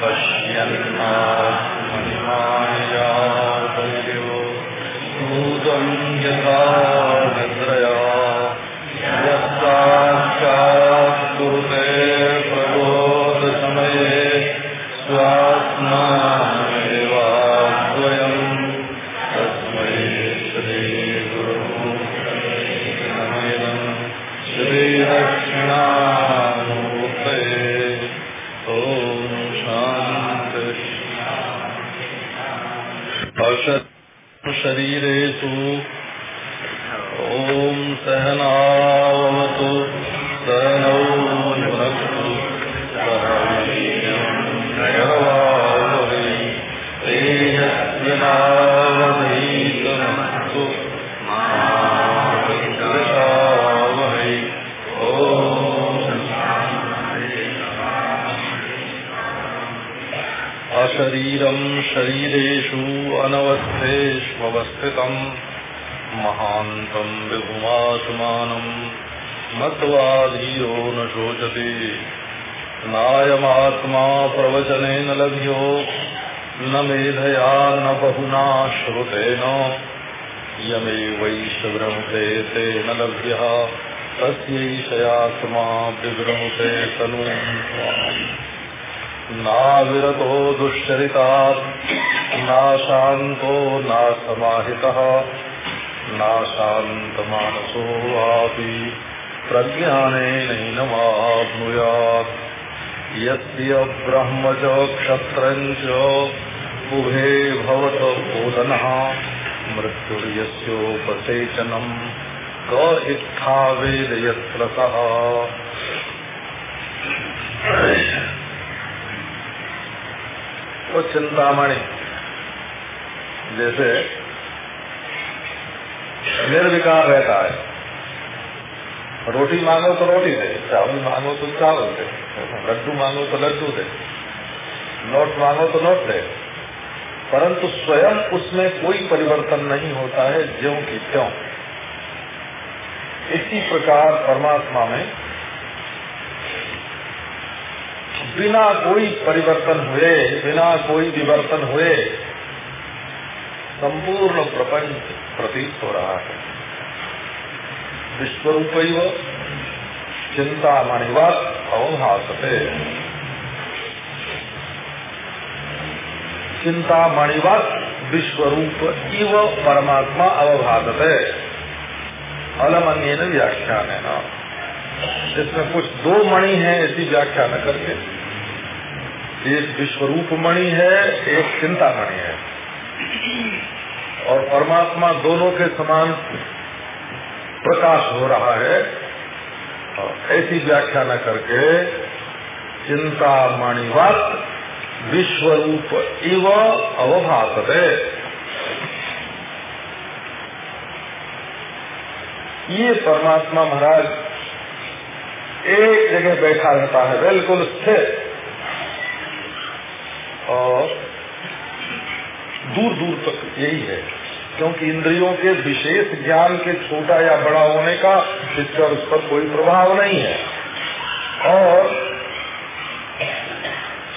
पश्यन्नात्मनिमायादयो भूतं यथा मत्वा धीरो न शोचते नायमात्मा प्रवचनेन लभ्यो, न मेधया, न बहुना श्रुतेन। यमेवैष ब्रह्मते तेन लभ्यः, तस्यैषयात्मा विब्रह्मते तनु। नाविरतो दुश्चरितात् नाशान्तो नासमाहितः नाशान्तमानसो वापि प्रज्ञानेनैनमाप्नुयात् यस्य ब्रह्म उभे भवत बोधनः मृत्युर्यस्योपसेचनम् क इत्था वेद सः। वो चिंतामणि जैसे निर्विकार रहता है। रोटी मांगो तो रोटी दे, चावल मांगो तो चावल दे, लड्डू मांगो तो लड्डू दे, नोट मांगो तो नोट दे। परंतु स्वयं उसमें कोई परिवर्तन नहीं होता है, ज्यो की त्यों। इसी प्रकार परमात्मा में बिना कोई परिवर्तन हुए, बिना कोई विवर्तन हुए, संपूर्ण प्रपंच प्रतीत हो रहा है। विश्वरूप चिंता मणिवत अवभाषते चिंता मणिवत विश्वरूप इव परमात्मा अवभाषते अलमन्य व्याख्यान है ना इसमें कुछ दो मणि है ऐसी व्याख्या न करके। एक विश्वरूप मणि है, एक चिंता मणि है। और परमात्मा दोनों के समान प्रकाश हो रहा है। ऐसी व्याख्या न करके चिंता मणिवत विश्वरूप इव अवभाषत ये परमात्मा महाराज एक जगह बैठा रहता है, बिल्कुल स्थिर। और दूर दूर तक यही है। क्योंकि इंद्रियों के विशेष ज्ञान के छोटा या बड़ा होने का इस पर उस पर कोई प्रभाव नहीं है। और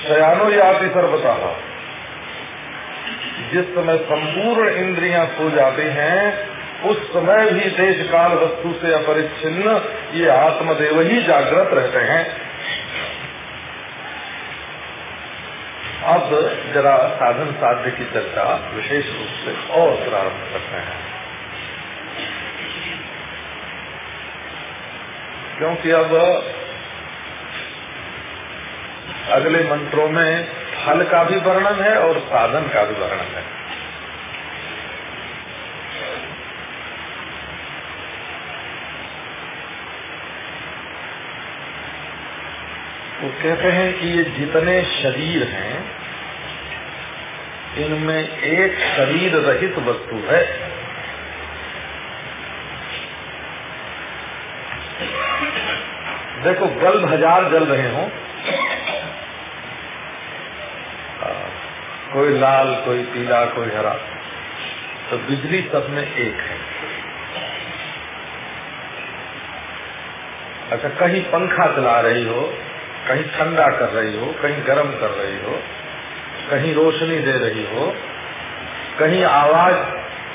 शयानो याति सर्वता। जिस समय संपूर्ण इंद्रियाँ सो जाती हैं, उस समय भी देश काल वस्तु से अपरिच्छिन्न ये आत्मदेव ही जागृत रहते हैं। अब जरा साधन साध्य की चर्चा विशेष रूप से और प्रारंभ करते हैं। क्योंकि अब अगले मंत्रों में फल का भी वर्णन है और साधन का भी वर्णन है। वो कहते हैं कि ये जितने शरीर हैं इनमें एक शरीर रहित वस्तु है। देखो, बल्ब हज़ार जल रहे हो। कोई लाल, कोई पीला, कोई हरा। तो बिजली सब में एक है। अच्छा कहीं पंखा चला रही हो, कहीं ठंडा कर रही हो, कहीं गर्म कर रही हो कहीं रोशनी दे रही हो, कहीं आवाज़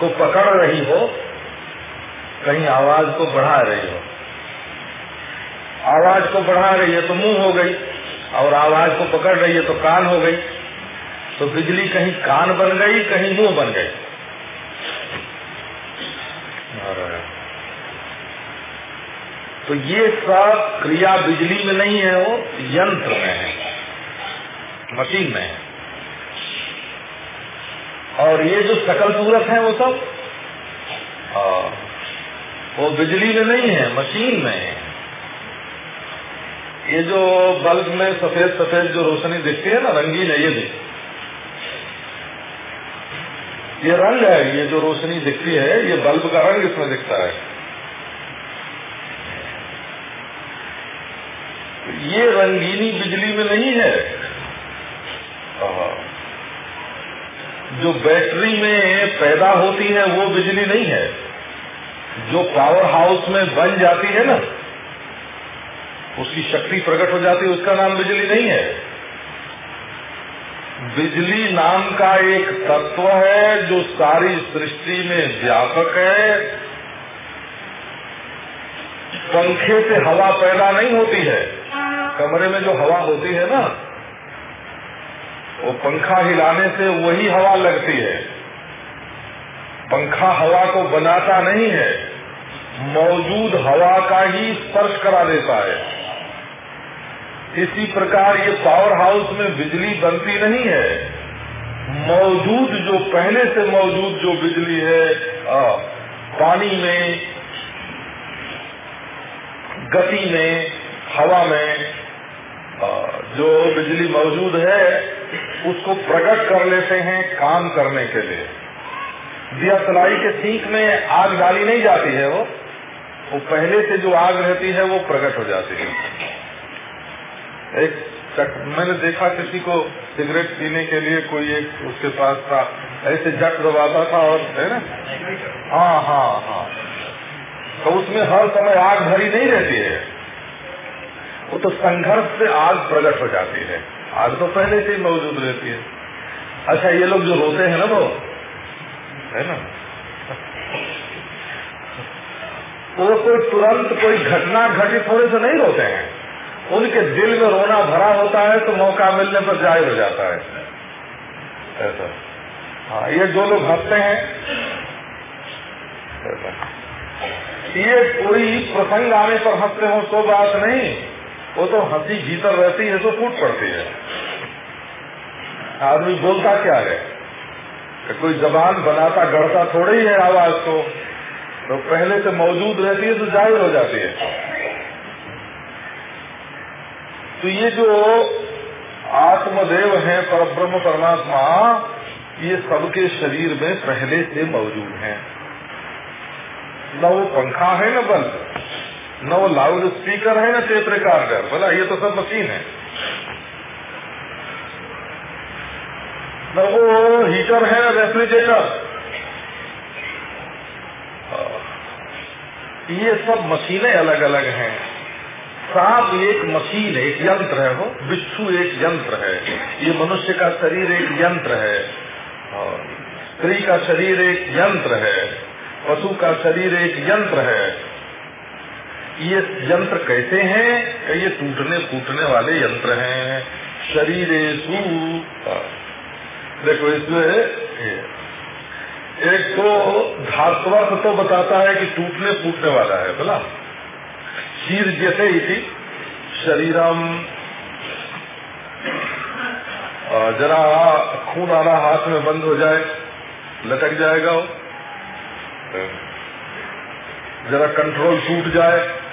को पकड़ रही हो, कहीं आवाज़ को बढ़ा रही हो। आवाज़ को बढ़ा रही है तो मुँह हो गई, और आवाज़ को पकड़ रही है तो कान हो गई। तो बिजली कहीं कान बन गई, कहीं मुँह बन गई। तो ये सब क्रिया बिजली में नहीं है, वो यंत्र में है, मशीन में है। और ये जो सकल सूरत है वो सब वो बिजली में नहीं है, मशीन में है। ये जो बल्ब में सफ़ेद सफ़ेद जो रोशनी दिखती है ना, रंगीन है, ये भी ये रंग है, ये जो रोशनी दिखती है, ये बल्ब का रंग इसमें दिखता है। ये रंगीनी बिजली में नहीं है। जो बैटरी में पैदा होती है, वो बिजली नहीं है। जो पावर हाउस में बन जाती है ना, उसकी शक्ति प्रकट हो जाती है, उसका नाम बिजली नहीं है। बिजली नाम का एक तत्व है, जो सारी सृष्टि में व्यापक है। पंखे से हवा पैदा नहीं होती है। कमरे में जो हवा होती है ना वो पंखा हिलाने से वही हवा लगती है। पंखा हवा को बनाता नहीं है मौजूद हवा का ही स्पर्श करा देता है। इसी प्रकार ये पावर हाउस में बिजली बनती नहीं है। मौजूद जो पहले से मौजूद जो बिजली है आ, पानी में गति में हवा में आ, जो बिजली मौजूद है उसको प्रकट कर लेते हैं काम करने के लिए। दिया तलाई के सीख में आग डाली नहीं जाती है वो वो पहले से जो आग रहती है वो प्रकट हो जाती है। एक चक, मैंने देखा किसी को सिगरेट पीने के लिए कोई एक उसके पास था ऐसे जट दबाता था और है ना? हाँ हाँ हाँ। तो उसमें हर समय आग भरी नहीं रहती है। वो तो संघर्ष से आग प्रकट हो जाती है। आग तो पहले से ही मौजूद रहती है। अच्छा ये लोग जो रोते हैं ना वो, है ना? वो कोई तुरंत कोई घटना घटित होने से नहीं रोते हैं। उनके दिल में रोना भरा होता है तो मौका मिलने पर ज़ाहिर हो जाता है। ऐसा। हाँ ये जो लोग हँसते हैं ये कोई प्रसंग आने पर हँसते हो तो बात नहीं। वो तो हँसी भीतर रहती है तो फूट पड़ती है। आदमी बोलता क्या है? कोई जबान बनाता, गढ़ता थोड़ी ही है आवाज़ को। तो पहले से मौजूद रहती है तो ज़ाहिर हो जाती है। तो ये जो आत्मदेव है पर ब्रह्म परमात्मा, ये सबके शरीर में पहले से मौजूद है। न वो पंखा है, न बल्ब। न वो लाउड स्पीकर है न टेप रिकॉर्डर बोला, ये तो सब मशीन है। न वो हीटर है न रेफ्रिजरेटर ये सब मशीनें अलग अलग हैं। सांप एक मशीन एक यंत्र है वो। बिच्छू एक यंत्र है। ये मनुष्य का शरीर एक यंत्र है। स्त्री का शरीर एक यंत्र है। पशु का शरीर एक यंत्र है। ये यंत्र कैसे हैं? ये टूटने फूटने वाले यंत्र हैं। शरीर देखो, इसमें एक तो धात्वर्थ तो बताता है कि टूटने फूटने वाला है, बोला। शीर जैसे थी, शरीरम। जरा खून आना हाथ में बंद हो जाए, लटक जाएगा वो। जरा कंट्रोल टूट जाए।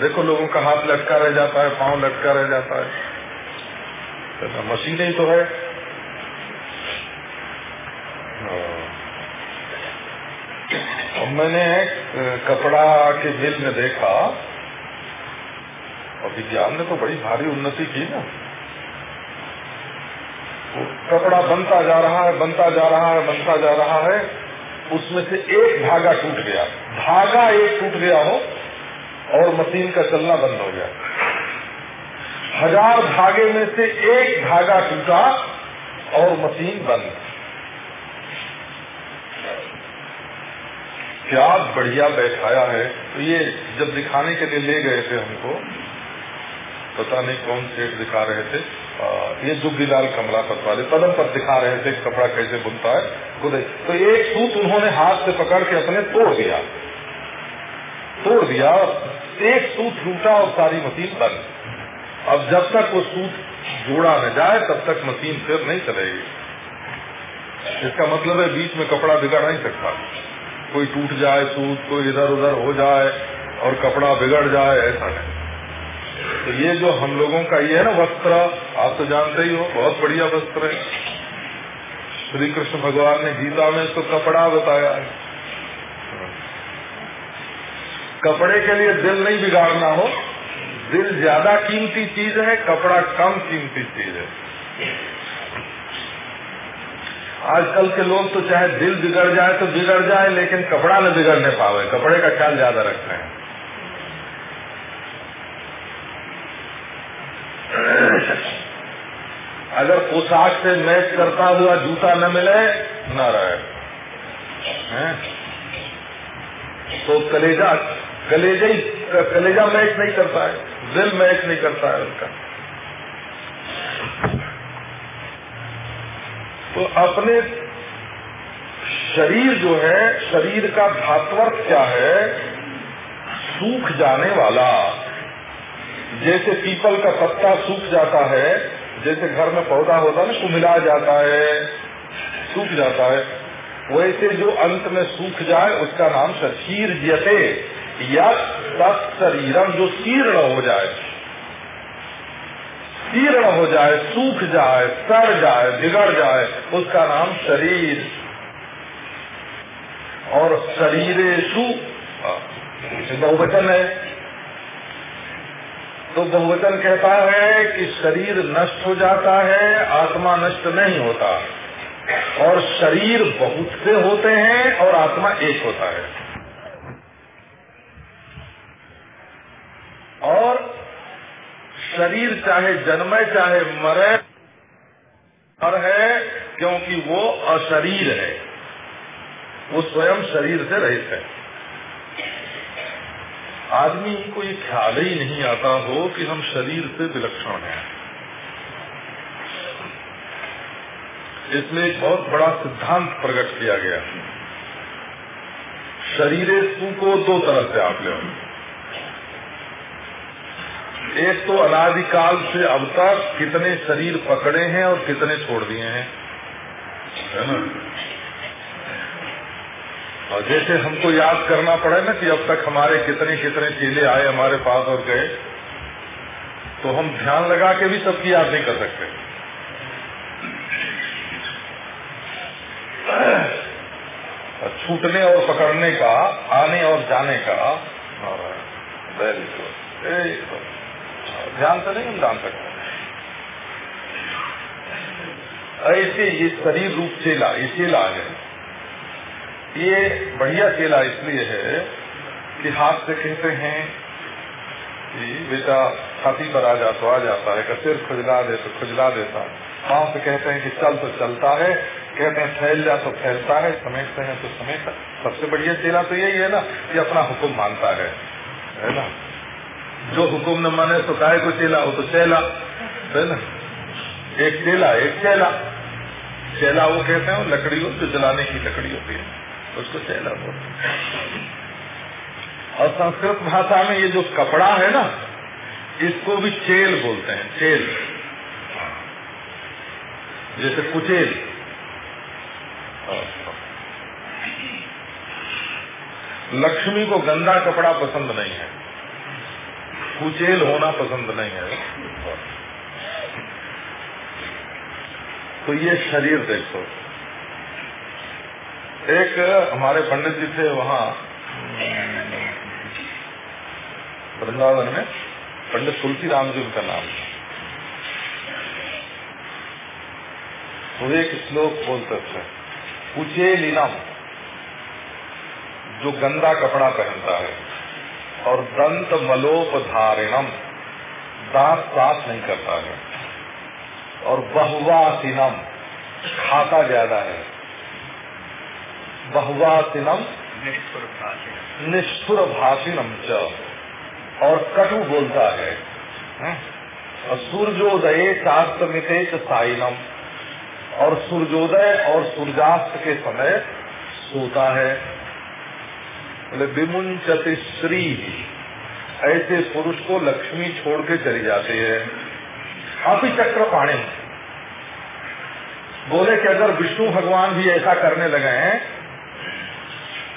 देखो लोगों का हाथ लटका रह जाता है, पाँव लटका रह जाता है। तो मशीन ही तो है। और मैंने कपड़ा के मिल में देखा, और विज्ञान ने तो बड़ी भारी उन्नति की ना। कपड़ा बनता जा रहा है, बनता जा रहा है, बनता जा रहा है, उसमें से एक धागा टूट गया। धागा एक टूट गया हो और मशीन का चलना बंद हो गया हज़ार धागे में से एक धागा टूटा और मशीन बंद। क्या बढ़िया बैठाया है। तो ये जब दिखाने के लिए ले गए थे हमको पता नहीं कौन सेठ दिखा रहे थे। आ, ये जुग्गीलाल कमला वाले पदम पर दिखा रहे थे कपड़ा कैसे बुनता है। तो एक सूत उन्होंने हाथ से पकड़ के अपने तोड़ दिया। तोड़ दिया एक सूत टूटा और सारी मशीन बंद। अब जब तक वो सूत जोड़ा न जाए, तब तक मशीन फिर नहीं चलेगी। इसका मतलब है बीच में कपड़ा बिगड़ नहीं सकता। कोई टूट जाए सूत कोई इधर उधर हो जाए और कपड़ा बिगड़ जाए, ऐसा नहीं। तो ये जो हम लोगों का ये है ना वस्त्र, आप तो जानते ही हो, बहुत बढ़िया वस्त्र है। श्री कृष्ण भगवान ने गीता में इसको कपड़ा बताया है। कपड़े के लिए दिल नहीं बिगाड़ना हो। दिल ज़्यादा कीमती चीज़ है, कपड़ा कम कीमती चीज़ है। आजकल के लोग तो चाहे दिल बिगड़ जाए तो बिगड़ जाए, लेकिन कपड़ा न बिगड़ने पावे। कपड़े का ख्याल ज़्यादा रखते हैं। अगर पोशाक से मैच करता हुआ जूता न मिले, न रहे? तो कलेजा कलेजा ही, कलेजा मैच नहीं करता है दिल मैच नहीं करता है उसका। तो अपने शरीर जो है, शरीर का धात्वर्थ क्या है? सूख जाने वाला। जैसे पीपल का पत्ता सूख जाता है, जैसे घर में पौधा होता है ना कुमिला जाता है, सूख जाता है। वैसे जो अंत में सूख जाए, उसका नाम शरीर जते या शरीरम जो शीर्ण हो जाए। शीर्ण हो जाए, सूख जाए, सड़ जाए, बिगड़ जाए, उसका नाम शरीर। और शरीरेशु बहुवचन है। तो बहुवचन कहता है कि शरीर नष्ट हो जाता है, आत्मा नष्ट नहीं होता। और शरीर बहुत से होते हैं और आत्मा एक होता है। और शरीर चाहे जन्मे चाहे मरे और है क्योंकि वो अशरीर है। वो स्वयं शरीर से रहित है। आदमी को ये ख्याल ही नहीं आता हो कि हम शरीर से विलक्षण हैं। इसमें एक बहुत बड़ा सिद्धांत प्रकट किया गया शरीर को दो तरह से आप ले एक तो अनादिकाल से अब तक कितने शरीर पकड़े हैं और कितने छोड़ दिए हैं। है ना? और जैसे हमको याद करना पड़े ना कि अब तक हमारे कितने कितने चेले आए हमारे पास और गए तो हम ध्यान लगा के भी सबकी याद नहीं कर सकते। छूटने और पकड़ने का, आने और जाने का वेरी गुड ध्यान से नहीं, हम जान सकते ऐसे ये शरीर रूप चेला, ये चेला है। ये बढ़िया चेला इसलिए है कि हाथ से कहते हैं कि, बेटा, छाती पर आ जा तो आ जाता है सिर खुजला दे तो खुजला देता है। से कहते हैं कि, चल तो चलता है। कहते हैं, फैल जा तो फैलता है, समेटते हैं तो समेटता सबसे बढ़िया चेला तो यही है ना कि अपना हुक्म मानता है है ना? जो हुक्म न माने तो काय को चेला हो तो चेला, है ना? एक चेला एक चेला। चेला वो कहते हैं लकड़ी हो जो जलाने की लकड़ी होती है उसको चेला बोलते और संस्कृत भाषा में ये जो कपड़ा है ना, इसको भी चेल बोलते हैं, चेल। जैसे कुचेल। लक्ष्मी को गंदा कपड़ा पसंद नहीं है। कुचेल होना पसंद नहीं है। तो ये शरीर देखो। एक हमारे पंडित जी थे वहाँ वृंदावन में। पंडित तुलसी राम जी उनका नाम तो एक श्लोक बोलते थे कुचेल कुचेलिनम जो गंदा कपड़ा पहनता है। और दंत मलोपधारिणम। दांत साफ़ नहीं करता है और बहुवासिनम खाता ज़्यादा है। बहुवासिनम निष्ठुर भाषिनम च। और कटु बोलता है और सूर्योदय चास्तमिते साइनम। और सूर्योदय और सूर्यास्त के समय सोता है। विमुंचति श्री। ऐसे पुरुष को लक्ष्मी छोड़ के चली जाती है। आपी चक्र पाणी। बोले कि अगर विष्णु भगवान भी ऐसा करने लगे हैं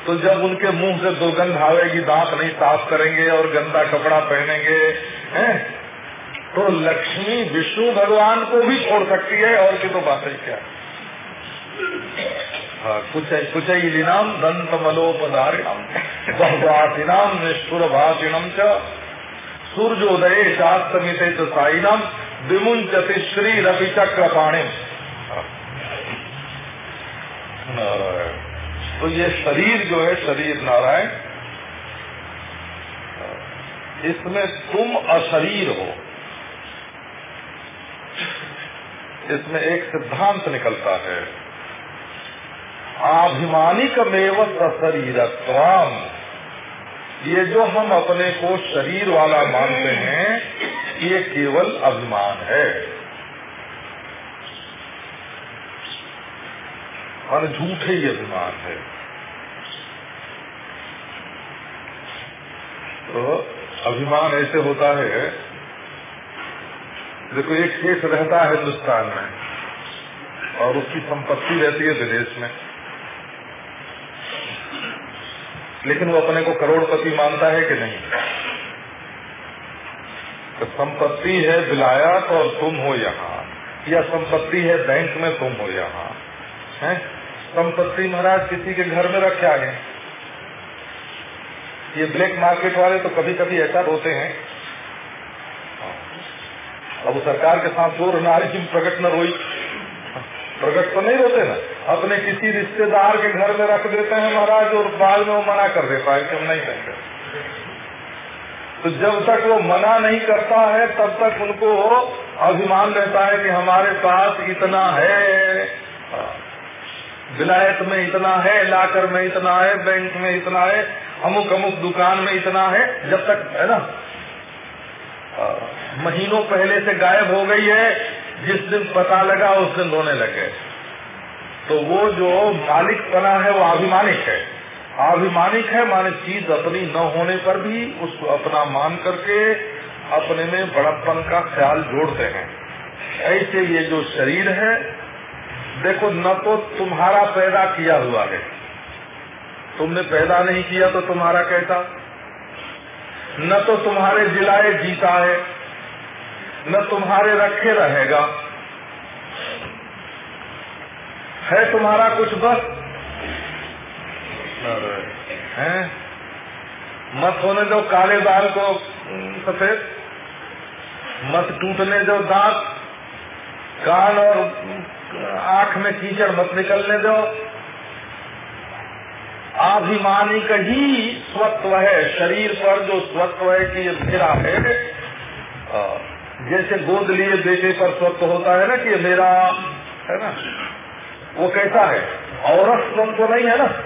तो जब उनके मुँह से दुर्गंध आवेगी दांत नहीं साफ़ करेंगे और गंदा कपड़ा पहनेंगे, हैं? तो लक्ष्मी विष्णु भगवान को भी छोड़ सकती है, और की तो बात है क्या? कुछ लीनाम दंत मलोपधारिणम बहुवासिनाम निष्ठुर भाषिणम च। सूर्योदय शास्त्रमित साइनम विमुंचति श्री रवि चक्र पाणी तो ये शरीर जो है, शरीर नारायण। इसमें तुम अशरीर हो। इसमें एक सिद्धांत निकलता है। आभिमानिक मेव सशरीरत्वाम। ये जो हम अपने को शरीर वाला मानते हैं, ये केवल अभिमान है। और झूठे ही अभिमान है। तो अभिमान ऐसे होता है, देखो एक केस रहता है हिंदुस्तान में, और उसकी संपत्ति रहती है विदेश में। लेकिन वो अपने को करोड़पति मानता है कि नहीं? तो संपत्ति है विलायत और तुम हो यहाँ। या संपत्ति है बैंक में तुम हो यहाँ। है? संपत्ति महाराज किसी के घर में रखे आए ये ब्लैक मार्केट वाले तो कभी कभी ऐसा होते हैं। अब सरकार के साथ ज़ोर नारी प्रकट न रोई। प्रकट तो नहीं होते ना। अपने किसी रिश्तेदार के घर में रख देते हैं महाराज और बाद में वो मना कर देता है कि हम नहीं देंगे। तो जब तक वो मना नहीं करता है, तब तक उनको अभिमान रहता है कि हमारे पास इतना है। विलायत में इतना है, लाकर में इतना है, बैंक में इतना है, अमुक अमुक दुकान में इतना है, जब तक, है ना? महीनों पहले से गायब हो गई है, जिस दिन पता लगा, उस दिन रोने लगे तो वो जो मालिक बना है, वो अभिमानिक है। अभिमानिक है माने चीज़ अपनी न होने पर भी उसको अपना मान करके अपने में बड़प्पन का ख्याल जोड़ते हैं। ऐसे ये जो शरीर है, देखो, न तो तुम्हारा पैदा किया हुआ है। तुमने पैदा नहीं किया तो तुम्हारा कैसा? न तो तुम्हारे जिलाए जीता है, न तुम्हारे रखे रहेगा। है तुम्हारा कुछ बस? है? मत होने दो काले बाल को सफ़ेद। मत टूटने दो दांत। कान और आँख में कीचड़ मत निकलने दो। आभिमानिक ही स्वत्व है शरीर पर जो स्वत्व है कि ये मेरा है जैसे गोद लिए बेटे पर स्वत्व होता है ना कि ये मेरा है ना? वो कैसा है? स्वत्व तो नहीं है ना?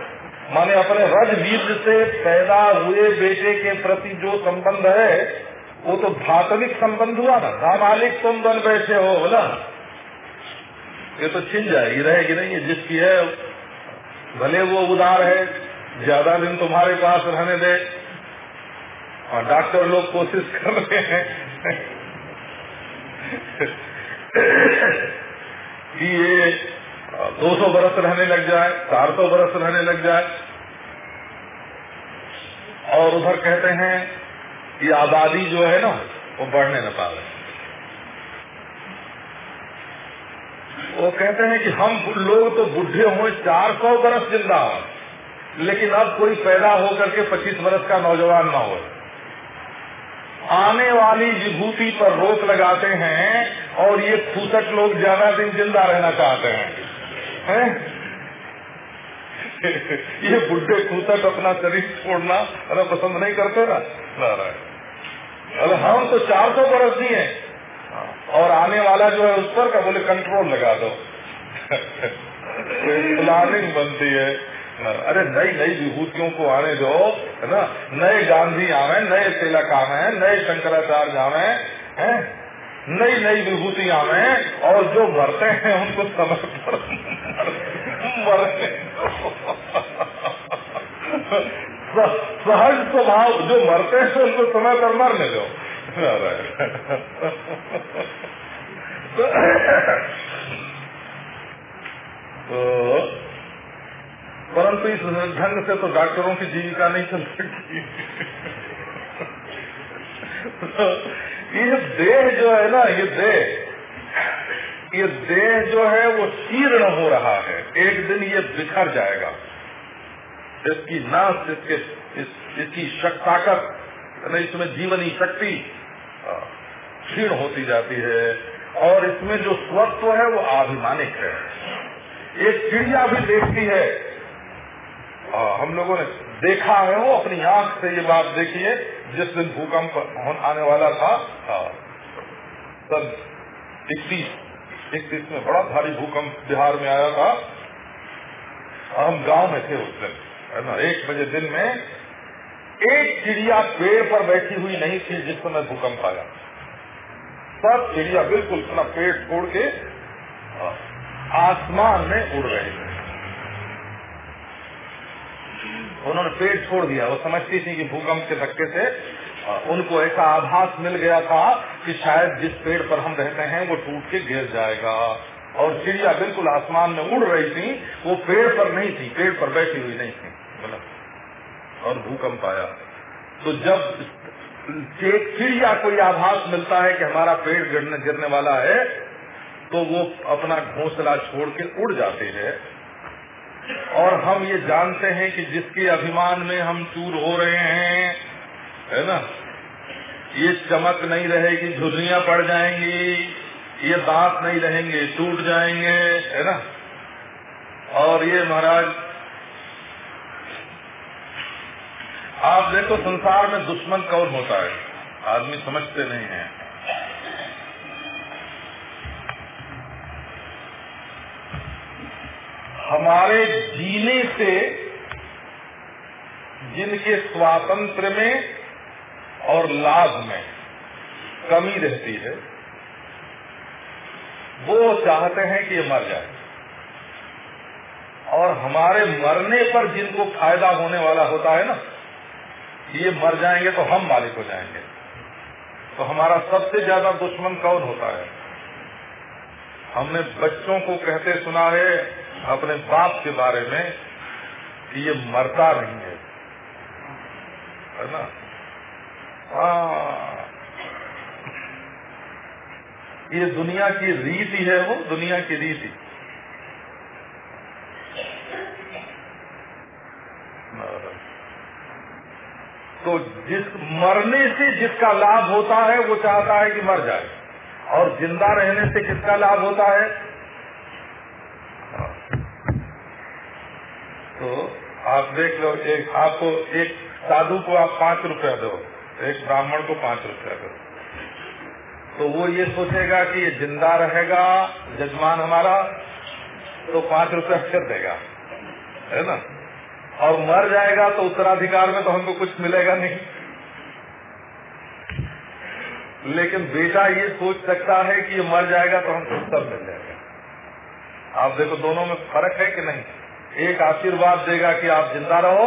माने अपने रज बीज से पैदा हुए बेटे के प्रति जो संबंध है, वो तो धातविक संबंध हुआ ना। धा मालिक तुम बन बैठे हो ना? ये तो छिन जाएगी, रहेगी नहीं। है जिसकी है, भले वो उदार है, ज़्यादा दिन तुम्हारे पास रहने दे। और डॉक्टर लोग कोशिश कर रहे हैं। कि ये 200 बरस रहने लग जाए 400 बरस रहने लग जाए। और उधर कहते हैं कि आबादी जो है ना, वो बढ़ने न पा रहे वो कहते हैं कि हम लोग तो बुढ़े हुए 400 बरस ज़िंदा हो, लेकिन अब कोई पैदा होकर के 25 बरस का नौजवान ना हो। आने वाली विभूति पर रोक लगाते हैं और ये फूसक लोग ज़्यादा दिन ज़िंदा रहना चाहते हैं। है? ये बुढ़े फूसक अपना शरीर छोड़ना अरे पसंद नहीं करते ना। अरे हम तो चार सौ बरस दिए और आने वाला जो है उस पर का बोले कंट्रोल लगा दो। प्लानिंग बनती है। अरे नई नई विभूतियों को आने दो है ना? नए गांधी आवे नए तिलक आवे नए शंकराचार्य आवे हैं? नई नई विभूति आवे और जो मरते हैं उनको समय मरते सहज स्वभाव, जो मरते हैं, उनको समय पर मरने दो तो परंतु इस ढंग से तो डॉक्टरों की जीविका नहीं चल सकती। तो ये देह जो है ना, ये देह ये देह जो है वो शीर्ण हो रहा है। एक दिन ये बिखर जाएगा। इसकी नाश इसके इस, इसकी ताकत इसमें जीवनी शक्ति क्षीण होती जाती है। और इसमें जो स्वत्व है वो आभिमानिक है। एक चिड़िया भी देखती है। आ, हम लोगों ने देखा है वो अपनी आँख से ये बात देखिए जिस दिन भूकंप आने वाला था तब इकतीस इकतीस में बड़ा भारी भूकंप बिहार में आया था। हम गाँव में थे उस दिन, है ना? एक बजे दिन में एक चिड़िया पेड़ पर बैठी हुई नहीं थी जिस समय भूकंप आया। सब चिड़िया बिल्कुल अपना पेड़ छोड़ के आसमान में उड़ रहे थे। उन्होंने पेड़ छोड़ दिया। वो समझती थी कि भूकंप के धक्के से उनको ऐसा आभास मिल गया था कि शायद जिस पेड़ पर हम रहते हैं वो टूट के गिर जाएगा। और चिड़िया बिल्कुल आसमान में उड़ रही थी, वो पेड़ पर नहीं थी, पेड़ पर बैठी हुई नहीं थी, बोला। और भूकंप आया। तो जब एक चिड़िया को यह आभास मिलता है कि हमारा पेड़ गिरने गिरने वाला है तो वो अपना घोंसला छोड़ के उड़ जाते हैं। और हम ये जानते हैं कि जिसके अभिमान में हम चूर हो रहे हैं है ना? ये चमक नहीं रहेगी झुर्रियाँ पड़ जाएँगी, ये दांत नहीं रहेंगे, टूट जाएँगे, है ना? और ये महाराज, आप देखो संसार में दुश्मन कौन होता है? आदमी समझते नहीं है। हमारे जीने से जिनके स्वातंत्र में और लाभ में कमी रहती है, वो चाहते हैं कि ये मर जाए। और हमारे मरने पर जिनको फ़ायदा होने वाला होता है ना, ये मर जाएँगे तो हम मालिक हो जाएँगे। तो हमारा सबसे ज़्यादा दुश्मन कौन होता है? हमने बच्चों को कहते सुना है, अपने बाप के बारे में, कि ये मरता नहीं है। है ना? हाँ। ये दुनिया की रीति है वो, दुनिया की रीति। तो जिस मरने से जिसका लाभ होता है, वो चाहता है कि मर जाए। और ज़िंदा रहने से किसका लाभ होता है? तो आप देख लो, एक आपको एक साधु को आप पाँच रुपया दो। एक ब्राह्मण को पाँच रुपया दो तो वो ये सोचेगा कि ये ज़िंदा रहेगा जजमान हमारा तो पाँच रुपया फिर देगा। है ना? और मर जाएगा तो उत्तराधिकार में तो हमको कुछ मिलेगा नहीं। लेकिन बेटा ये सोच सकता है कि ये मर जाएगा तो हमको सब मिल जाएगा। आप देखो दोनों में फ़र्क है कि नहीं? एक आशीर्वाद देगा कि आप ज़िंदा रहो,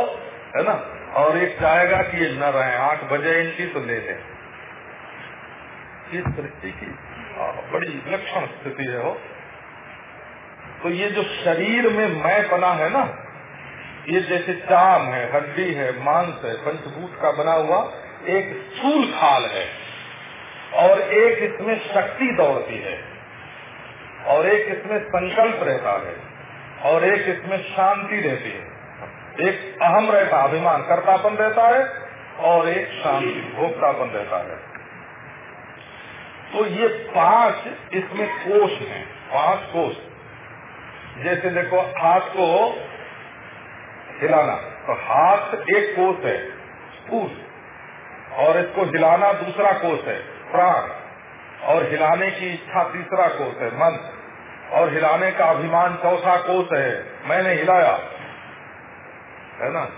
है ना? और एक चाहेगा कि ये न रहे। आठ बजे इनकी तो ले लें। इस दृष्टि की बड़ी विलक्षण स्थिति है वो। तो ये जो शरीर में मैं बना है ना, ये जैसे चाम है, हड्डी है, मांस है, पंचभूत का बना हुआ एक स्थूल खाल है और एक इसमें शक्ति दौड़ती है और एक इसमें संकल्प रहता है और एक इसमें शांति रहती है। एक अहम रहता, अभिमान कर्तापन रहता है और एक शांति, भोक्तापन रहता है। तो ये पाँच इसमें कोष हैं, पाँच कोष। जैसे देखो, हाथ को हिलाना तो हाथ एक कोष है स्थूल और इसको हिलाना दूसरा कोष है, प्राण। और हिलाने की इच्छा तीसरा कोष है मन और हिलाने का अभिमान चौथा कोष है, मैंने हिलाया। है ना?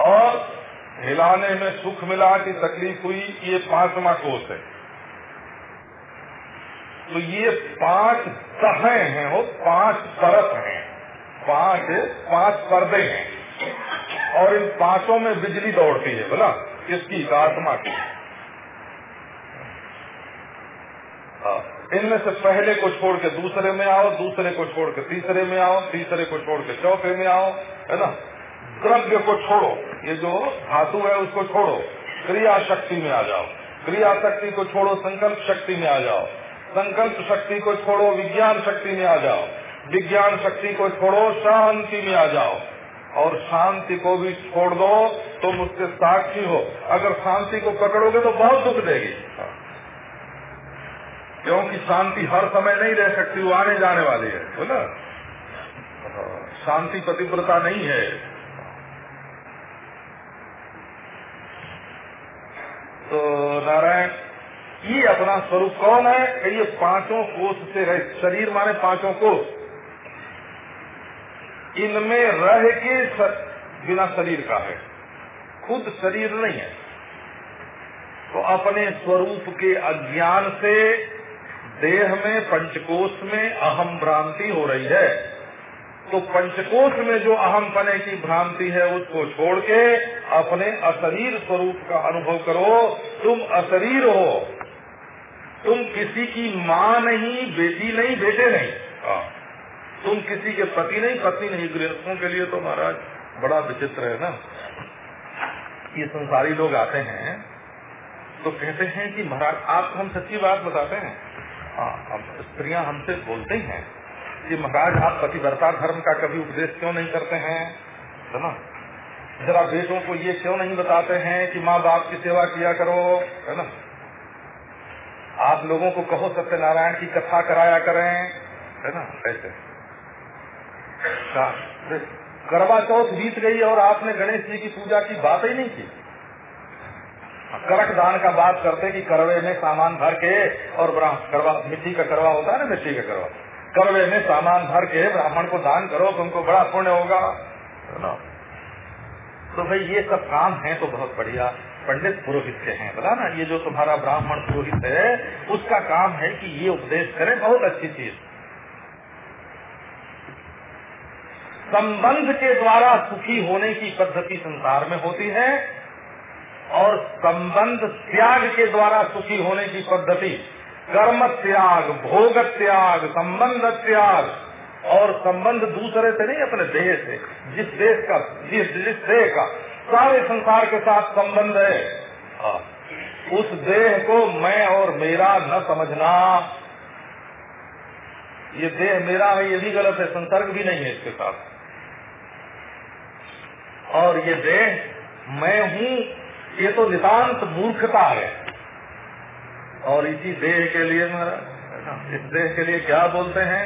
और हिलाने में सुख मिला कि तकलीफ़ हुई ये पांचवा कोष है। तो ये पाँच तहें हैं वो पाँच परत हैं। पाँच पाँच पर्दे हैं। और इन पाँचों में बिजली दौड़ती है बोला? किसकी? आत्मा की। हाँ, इनमें से पहले को छोड़ के दूसरे में आओ दूसरे को छोड़ के तीसरे में आओ तीसरे को छोड़ के चौथे में आओ है ना? द्रव्य को छोड़ो। ये जो धातु है, उसको छोड़ो। क्रिया शक्ति में आ जाओ। क्रिया शक्ति को छोड़ो, संकल्प शक्ति में आ जाओ। संकल्प शक्ति को छोड़ो, विज्ञान शक्ति में आ जाओ। विज्ञान शक्ति को छोड़ो, शांति में आ जाओ। और शांति को भी छोड़ दो, तुम उसके साक्षी हो। अगर शांति को पकड़ोगे तो बहुत दुख देगी। क्योंकि शांति हर समय नहीं रह सकती, वो आने जाने वाली है। बोला? शांति पतिव्रता नहीं है। तो नारायण ये अपना स्वरूप कौन है? ये पाँचों कोष से रहे शरीर माने पाँचों कोष। इनमें रह के सर, बिना शरीर का है। खुद शरीर नहीं है। तो अपने स्वरूप के अज्ञान से देह में पंचकोश में अहम भ्रांति हो रही है। तो पंचकोश में जो अहम पने की भ्रांति है, उसको छोड़ के अपने अशरीर स्वरूप का अनुभव करो। तुम अशरीर हो। तुम किसी की माँ नहीं, बेटी नहीं, बेटे नहीं। हाँ। तुम किसी के पति नहीं, पत्नी नहीं। गृहस्थों के लिए तो महाराज बड़ा विचित्र है ना। ये संसारी लोग आते हैं तो कहते हैं कि महाराज, आप हम सच्ची बात बताते हैं। हाँ स्त्रियाँ हमसे बोलते हैं। कि महाराज, आप पतिव्रता धर्म का कभी उपदेश क्यों नहीं करते हैं? है ना? जरा बेटों को ये क्यों नहीं बताते हैं कि माँ बाप की सेवा किया करो? है ना? आप लोगों को कहो सत्यनारायण की कथा कराया करें। है ना? ऐसे। करवा चौथ बीत गई और आपने गणेश जी की पूजा की बात ही नहीं की। करक दान का बात करते कि करवे में सामान भर के और ब्राह्मण करवा मिट्टी का करवा होता है ना, मिट्टी का करवा। करवे में सामान भर के ब्राह्मण को दान करो तुमको बड़ा पुण्य होगा। तो भाई, ये सब काम है तो बहुत बढ़िया। पंडित पुरोहित के हैं, बता ना, ये जो तुम्हारा ब्राह्मण पुरोहित है, उसका काम है कि ये उपदेश करे, बहुत अच्छी चीज़। संबंध के द्वारा सुखी होने की पद्धति संसार में होती है, और संबंध त्याग के द्वारा सुखी होने की पद्धति कर्म त्याग भोग त्याग संबंध त्याग और संबंध दूसरे से नहीं, अपने देह से। जिस देश का, जिस जिस देह का। सारे संसार के साथ संबंध है। हाँ। उस देह को मैं और मेरा न समझना। ये देह मेरा है, ये भी गलत है। संसर्ग भी नहीं है इसके साथ। और ये देह मैं हूँ, ये तो नितांत मूर्खता है। और इसी देह के लिए महाराज इस देह के लिए क्या बोलते हैं?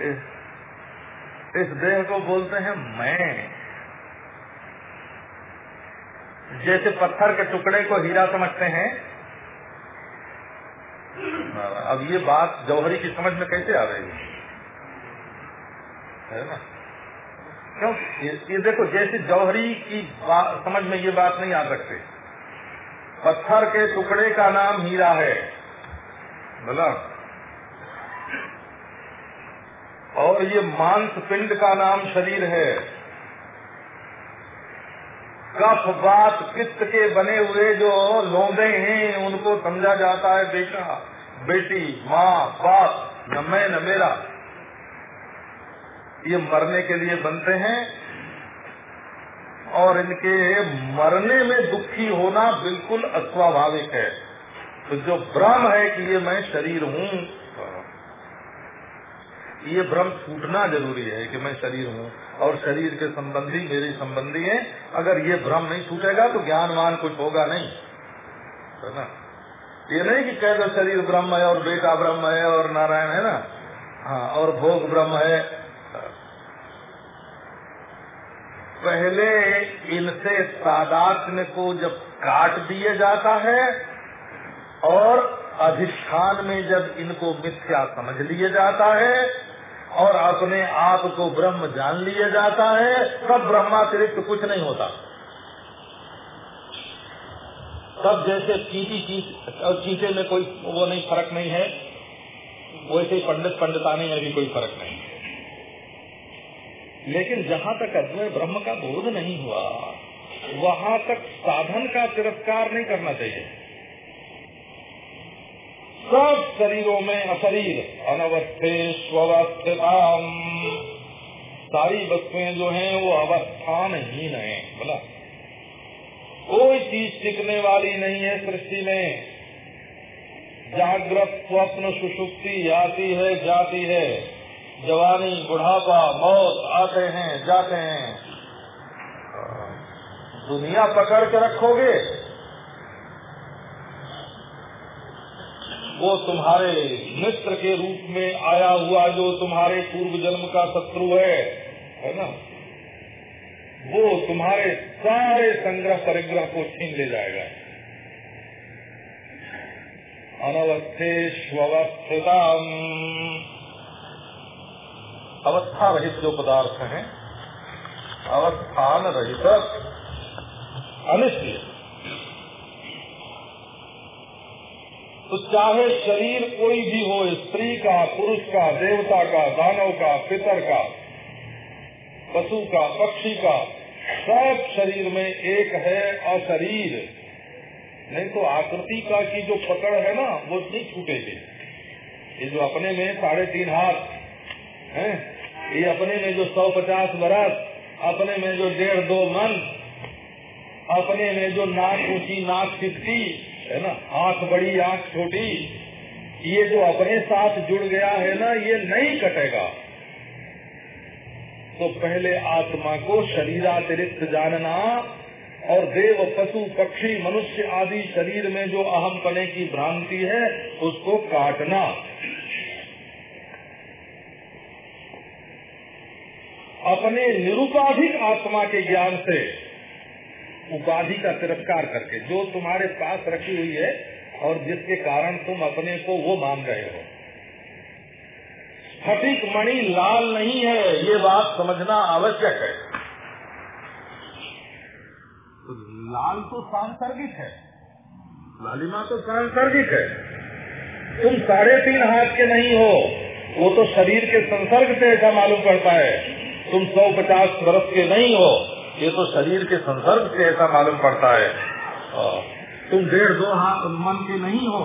इस, इस देह को बोलते हैं मैं। जैसे पत्थर के टुकड़े को हीरा समझते हैं। अब ये बात जौहरी की समझ में कैसे आ रही है ना? क्यों? ये, देखो जैसे जौहरी की समझ में ये बात नहीं आ सकती पत्थर के टुकड़े का नाम हीरा है। बोला? और ये मांस पिंड का नाम शरीर है। कफ बात पित्त के बने हुए जो लोंदे हैं उनको समझा जाता है बेटा बेटी माँ बाप न मैं न मेरा। ये मरने के लिए बनते हैं और इनके मरने में दुखी होना बिल्कुल अस्वाभाविक है। तो जो भ्रम है कि ये मैं शरीर हूँ, ये भ्रम छूटना ज़रूरी है कि मैं शरीर हूँ और शरीर के संबंधी मेरे संबंधी हैं। अगर ये भ्रम नहीं छूटेगा तो ज्ञानवान कुछ होगा नहीं। है ना? ये नहीं कि कह दो शरीर ब्रह्म है और बेटा ब्रह्म है और नारायण है ना? हाँ और भोग ब्रह्म है। पहले इनसे तादात्म्य को जब काट दिया जाता है और अधिष्ठान में जब इनको मिथ्या समझ लिया जाता है और अपने आप को ब्रह्म जान लिया जाता है, तब ब्रह्मातिरिक्त कुछ नहीं होता। तब जैसे चीटी चीट, और चीटे में कोई वो नहीं, फ़र्क नहीं है। वैसे पंडित, पंडितानी में भी कोई फ़र्क नहीं। लेकिन जहाँ तक अद्वय ब्रह्म का बोध नहीं हुआ, वहाँ तक साधन का तिरस्कार नहीं करना चाहिए। सब शरीरों में अशरीर, अनवस्थे स्वस्थाम सारी वस्तुएँ जो हैं, वो अवस्थान ही, बोला। कोई चीज़ टिकने वाली नहीं है सृष्टि में। जागृत स्वप्न सुषुप्ति आती है, जाती है। जवानी, बुढ़ापा, मौत आते हैं, जाते हैं। दुनिया पकड़ के रखोगे, वो तुम्हारे मित्र के रूप में आया हुआ जो तुम्हारे पूर्व जन्म का शत्रु है है ना? वो तुम्हारे सारे संग्रह परिग्रह को छीन ले जाएगा। अनवस्थे स्वस्थितम अवस्था रहित जो पदार्थ हैं अवस्थान रहित अनिश्चित। तो चाहे शरीर कोई भी हो, स्त्री का, पुरुष का, देवता का, दानव का, पितर का, पशु का, पक्षी का, सब शरीर में एक है अशरीर। नहीं तो आकृति का की जो पकड़ है ना, वो नहीं छूटेगी। ये जो अपने में साढ़े तीन हाथ हैं ये अपने में जो सौ पचास बरस, अपने में जो डेढ़ दो मन, अपने में जो नाक ऊँची, नाक फिटती है ना, आँख बड़ी, आँख छोटी, ये जो अपने साथ जुड़ गया है ना, ये नहीं कटेगा। तो पहले आत्मा को शरीरातिरिक्त जानना और देव, पशु, पक्षी, मनुष्य आदि शरीर में जो अहम पने की भ्रांति है, उसको काटना। अपने निरुपाधिक आत्मा के ज्ञान से उपाधि का तिरस्कार करके, जो तुम्हारे पास रखी हुई है और जिसके कारण तुम अपने को वो मान रहे हो। स्फटिक मणि लाल नहीं है, ये बात समझना आवश्यक है। तो लाल तो सांसर्गिक है, लालिमा तो सांसर्गिक है। तुम साढ़े तीन हाथ के नहीं हो, वो तो शरीर के संसर्ग से ऐसा मालूम पड़ता है। तुम सौ पचास बरस के नहीं हो, ये तो शरीर के संसर्ग से ऐसा मालूम पड़ता है। तुम डेढ़ दो हाथ मन के नहीं हो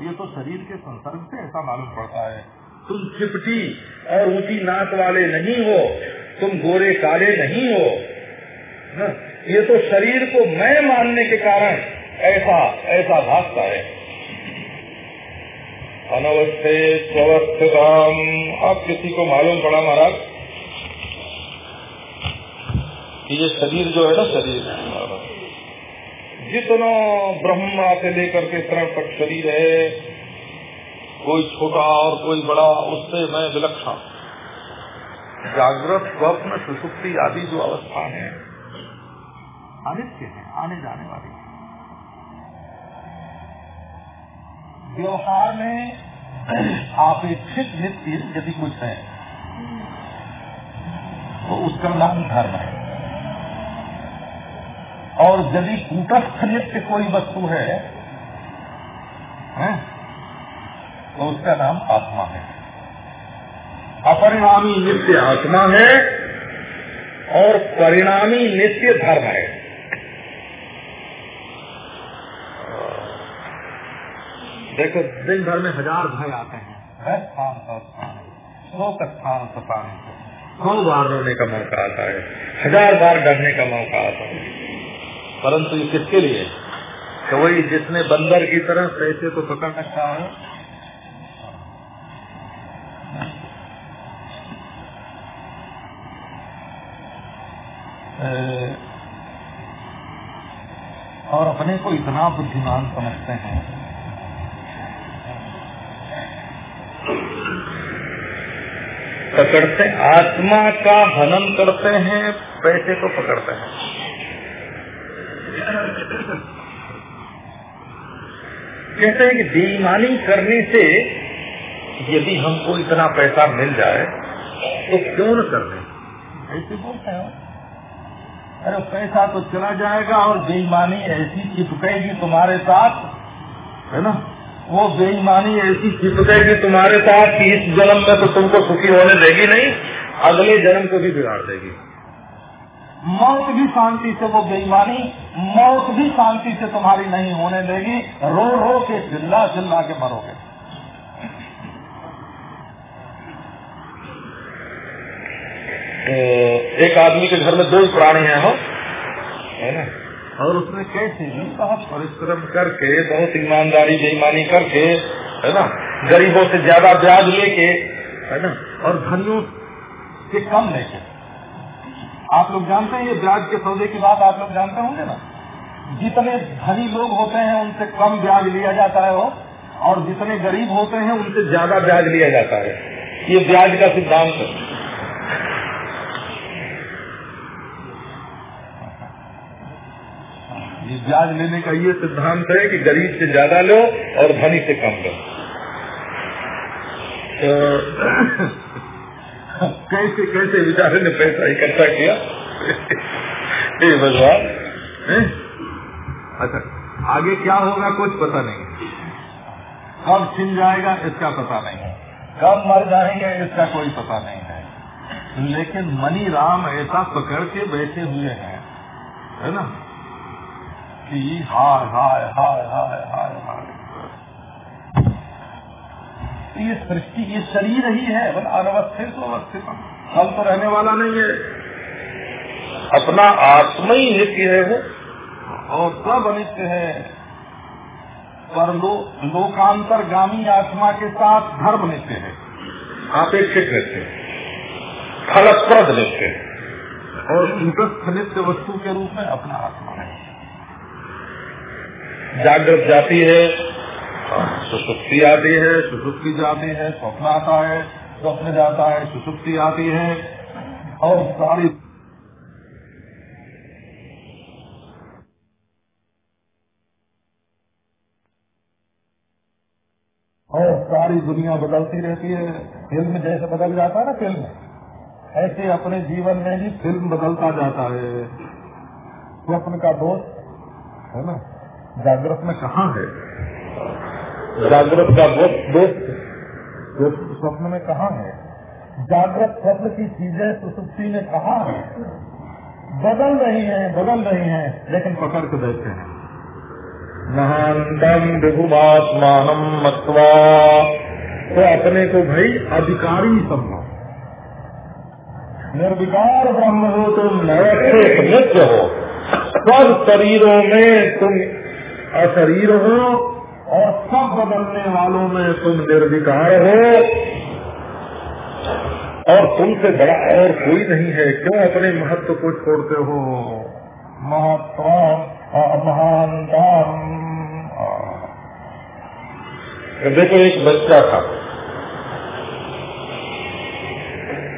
ये तो शरीर के संसर्ग से ऐसा मालूम पड़ता है। तुम चिपटी और ऊँची नाक वाले नहीं हो, तुम गोरे काले नहीं हो, न? ये तो शरीर को मैं मानने के कारण ऐसा ऐसा भागता है। अनवस्थे स्वस्थाम अब किसी को मालूम पड़ा महाराज? कि ये शरीर जो है ना, शरीर। जितना ब्रह्मा से लेकर के तरण तक शरीर है, कोई छोटा और कोई बड़ा, उससे मैं विलक्षण जागृत, स्वप्न, सुसुप्ति आदि जो अवस्था है, अनित्य है, आने जाने वाली व्यवहार में अपेक्षित नित्य यदि कुछ है तो उसका नाम धर्म है। और यदि कूटस्थ नित्य कोई वस्तु है, है तो उसका नाम आत्मा है। अपरिणामी नित्य आत्मा है और परिणामी नित्य धर्म है। देखो दिन भर में हज़ार भय आते हैं। स्थान स्थान शोक स्थान सताने को। सौ बार रोने का मौका आता है? हज़ार बार डरने का मौका आता है। परंतु ये किसके लिए? तो वही जिसने बंदर की तरह पैसे को पकड़ रखा है। और अपने को इतना बुद्धिमान समझते हैं। पकड़ते आत्मा का हनन करते हैं पैसे को पकड़ते हैं। कहते हैं कि बेईमानी करने से यदि हमको इतना पैसा मिल जाए तो क्यों न कर ऐसे बोलते हैं। अरे पैसा तो चला जाएगा और बेईमानी ऐसी चिपकेगी तुम्हारे साथ, है ना? वो बेईमानी ऐसी चिपकेगी तुम्हारे साथ कि इस जन्म में तो तुमको सुखी होने देगी नहीं, अगले जन्म को भी बिगाड़ देगी। मौत भी शांति से वो बेईमानी मौत भी शांति से तुम्हारी नहीं होने देगी। रो रो के चिल्ला चिल्ला के मरोगे। एक आदमी के घर में दो प्राणी हैं हो? है ना? और उसने कैसे? भी बहुत परिश्रम करके बहुत ईमानदारी बेईमानी करके है ना? गरीबों से ज़्यादा ब्याज लेके है ना? और धनियों से कम लेके। आप लोग जानते हैं ये ब्याज के सौदे की बात आप लोग जानते होंगे ना जितने धनी लोग होते हैं उनसे कम ब्याज लिया जाता है वो और जितने गरीब होते हैं उनसे ज़्यादा ब्याज लिया जाता है ये ब्याज का सिद्धांत है ये ब्याज लेने का ये सिद्धांत है कि गरीब से ज़्यादा लो और धनी से कम लो तो कैसे कैसे विचारे ने पैसा इकट्ठा किया? भगवान। अच्छा आगे क्या होगा कुछ पता नहीं। कब छिन जाएगा, इसका पता नहीं। है कब मर जाएँगे, इसका कोई पता नहीं है। लेकिन मनी राम ऐसा पकड़ के बैठे हुए हैं, है ना? कि हाय हाय हाय हाय हाय हाय। ये सृष्टि ये शरीर ही है अनवस्थित तो अवस्थित। कल तो रहने वाला नहीं है। अपना आत्मा ही नित्य है और सब अनित्य है। पर लो, लोकांतर गामी आत्मा के साथ धर्म नित्य है। अपेक्षित नित्य है। फलप्रद नित्य है। और नित्य वस्तु के रूप में अपना आत्मा है। जागृत जाती है। सुसुप्ति आती है, सुसुप्ति जाती है, स्वप्न आता है, स्वप्न जाता है, सुसुप्ति आती है, और सारी और सारी दुनिया बदलती रहती है। फ़िल्म जैसे बदल जाता है ना फ़िल्म, ऐसे अपने जीवन में भी फ़िल्म बदलता जाता है। स्वप्न का दोष, है ना? जागृत में कहा है? जागृत का दोस्त स्वप्न में कहा है जागृत स्वप्न की चीज़ें सुसुप्ति में कहा है। बदल रही हैं बदल रही हैं लेकिन पकड़ के बैठे हैं। महानतम विभुमात्मान मत्वा तो अपने को भाई अधिकारी समझो। निर्विकार ब्रह्म हो तुम नए नित्य हो। सब शरीरों में तुम अशरीर हो और सब बदलने वालों में तुम निर्विकार हो। और तुमसे बड़ा और कोई नहीं है। क्यों अपने महत्व को छोड़ते हो? महानता देखो, एक बच्चा था।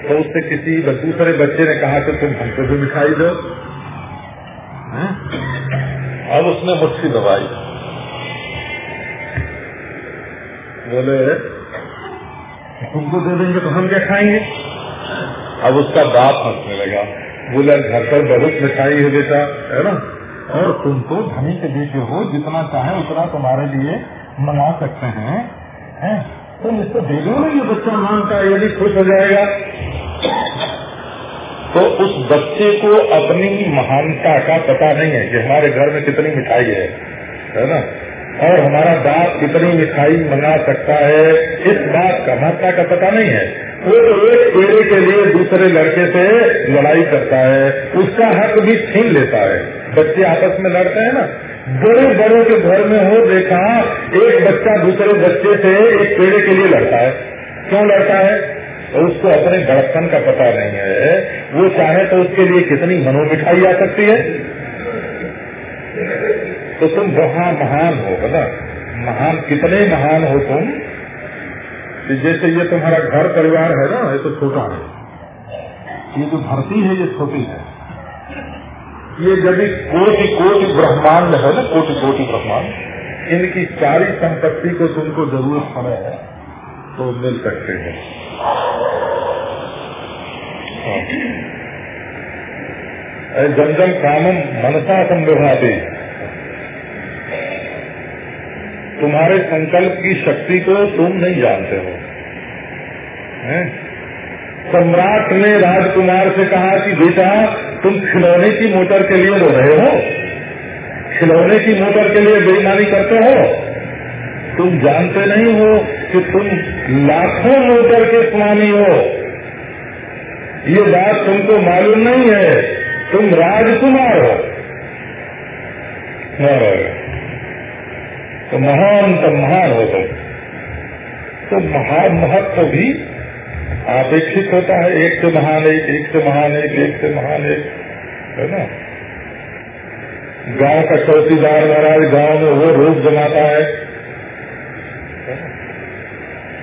तो उससे किसी दूसरे बच्चे ने कहा कि तुम हमको भी मिठाई दो। अब उसने मुट्ठी दबाई। बोले, तुमको दे देंगे तो हम क्या खाएँगे? अब उसका बाप हंसने लगा। बोले, घर पर बहुत मिठाई है बेटा, है ना? और तुम तो धनी के बेटे हो, जितना चाहे उतना तुम्हारे लिए मंगा सकते हैं, है? तुम इसको दे दो ना, ये बच्चा माँगता है यदि खुश हो जाएगा। तो उस बच्चे को अपनी महानता का पता नहीं है कि हमारे घर में कितनी मिठाई है है ना? और हमारा बाप कितनी मिठाई मंगा सकता है, इस बात का महत्ता का पता नहीं है। वो तो एक पेड़े के लिए दूसरे लड़के से लड़ाई करता है, उसका हक भी छीन लेता है। बच्चे आपस में लड़ते हैं ना। बड़े बड़ों के घर में हो देखा, एक बच्चा दूसरे बच्चे से एक पेड़े के लिए लड़ता है। क्यों लड़ता है? उसको अपने बड़प्पन का पता नहीं है। वो चाहे तो उसके लिए कितनी मनोमिठाई आ सकती है। तो तुम वहाँ महान हो ना? महान, कितने महान हो तुम? कि जैसे ये तुम्हारा घर परिवार है ना, ये तो छोटा है। ये जो धरती है, ये छोटी है। ये यदि कोटि कोटि ब्रह्मांड है ना, कोटि कोटि ब्रह्मांड, इनकी सारी संपत्ति को तुमको ज़रूरत पड़े है तो मिल सकते हैं। जन जन कामम मनसा संविभाते तुम्हारे संकल्प की शक्ति को तुम नहीं जानते हो। सम्राट ने राजकुमार से कहा कि बेटा, तुम खिलौने की मोटर के लिए रो रहे हो। खिलौने की मोटर के लिए बेईमानी करते हो। तुम जानते नहीं हो कि तुम लाखों मोटर के स्वामी हो। ये बात तुमको मालूम नहीं है। तुम राजकुमार हो। तो महान तो महान हो तुम तो महान महत्व भी अपेक्षित होता है। एक से महान एक एक से महान एक एक से महान एक, है ना? गाँव का चौकीदार महाराज, गाँव में वो रोज जमाता है।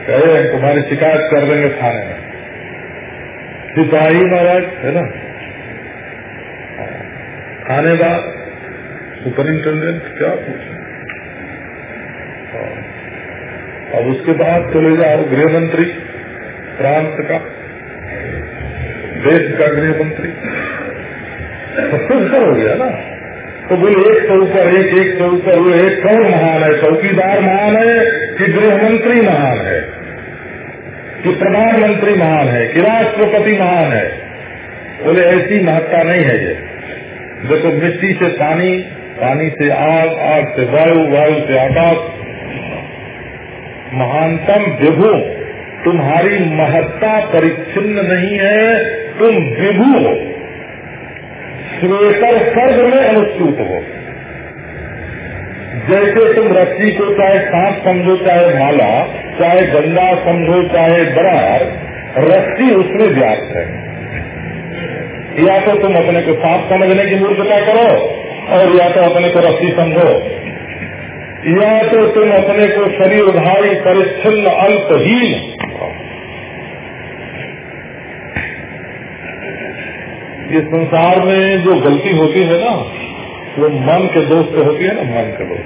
कहे, हम तुम्हारी शिकायत कर देंगे थाने में। सिपाही महाराज, है ना? थानेदार, सुपरिंटेंडेंट, क्या पूछे? अब उसके बाद चले जाओ गृह मंत्री, प्रांत का, देश का गृह मंत्री। ऊपर हो गया ना। तो बोले, एक सौ ऊपर, एक एक सौ ऊपर, वो एक कौन महान है, चौकीदार महान है कि गृह मंत्री महान है, कि प्रधानमंत्री महान है, कि राष्ट्रपति महान है। बोले, ऐसी महत्ता नहीं है ये। देखो, मिट्टी से पानी पानी से आग आग से वायु वायु से आकाश महानतम विभु, तुम्हारी महत्ता परिच्छिन्न नहीं है, तुम विभु हो। श्वेतर स्वर्ग में अनुसूत हो। जैसे तुम रस्सी को चाहे सांप समझो, चाहे माला, चाहे गंगा समझो, चाहे दरार, रस्सी उसमें व्याप्त है। या तो तुम अपने को सांप समझने की मूर्खता करो, और या तो अपने को रस्सी समझो। या तो तुम अपने को शरीरधारी परिच्छिन्न अल्पहीन। ये संसार में जो गलती होती है ना, वो मन के दोष से होती है ना, मन के दोष